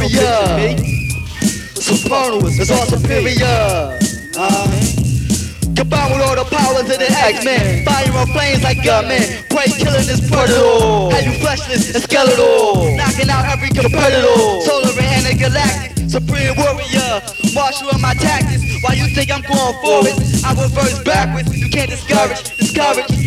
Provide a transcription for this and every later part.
warrior. Supernal is all superior. Uh, Combined with all the powers of the X-Men. Fire on flames like gunmen Prey killing this predator Have you fleshless and skeletal. Knocking out every competitor. Solar and intergalactic Supreme warrior. Marshal of my tactics. Why you think I'm going forward? I reverse backwards. You can't discourage, discourage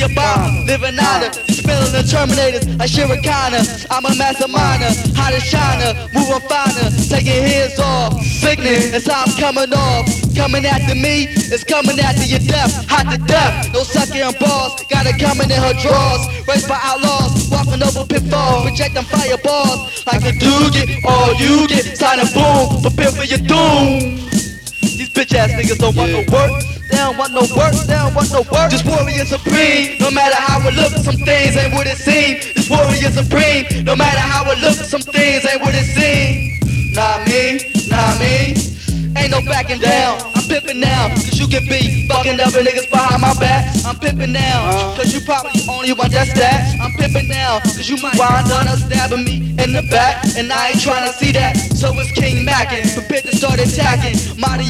Nuclear bomb, living honor Spilling the Terminators like Shirikana I'm a masterminder, hot as China Moving finer, taking his off Sickening, as I'm coming off Coming after me, it's coming after your death. Hot to death, no sucking balls. Got it coming in her drawers. Raised by outlaws, walking over pitfalls. Projecting fireballs like a doogie. All you get, sign a boom. Prepare for your doom. These bitch ass niggas don't want no work. Don't want no work, don't want no work. This warrior supreme, no matter how it looks, some things ain't what it seems. This warrior supreme, no matter how it looks, some things ain't what it seems. Not me, not me. Ain't no backing down. I'm pimping now, cause you can be fucking up other niggas behind my back. I'm pimping now, cause you probably only want that. I'm pimping now, cause you might wind up stabbing me in the back. And I ain't trying to see that. So it's King Mackin, prepared to start attacking.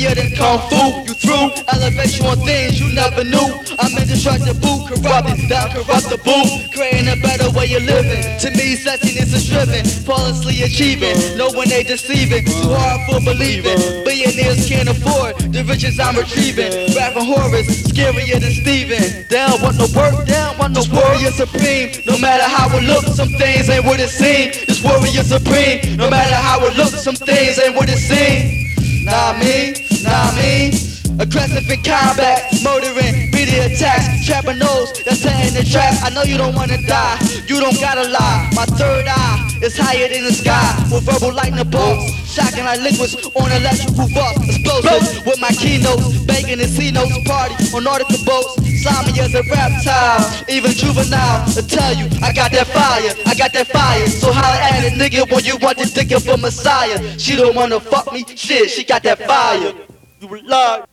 Mightier than Kung Fu. You through elevation on things you never knew. I'm indestructible, corrupted, that corruptible. Creating a better way of living. To me, sexiness is a driven, flawlessly achieving. No one they deceiving, too hard for believing. Billionaires can't afford the riches I'm retrieving. Rapping horrors, scarier than Steven. Down want no work, down want no warrior supreme. No matter how it looks, some things ain't what it seems. This warrior supreme. No matter how it looks, some things ain't what it seems. Nah me, me. Aggressive in combat, murdering, beating attacks, trapping those that's setting the trap. I know you don't wanna die, you don't gotta lie. My third eye is higher than the sky with verbal lightning bolts. Shocking like liquids on electrical vaults. Explosive with my keynotes. Banging and C notes party on nautical boats. Me as a reptile, even juvenile. To tell you, I got that fire, I got that fire. So holla at a nigga when you want to dick for Messiah. She don't wanna fuck me, shit, she got that fire. You lie.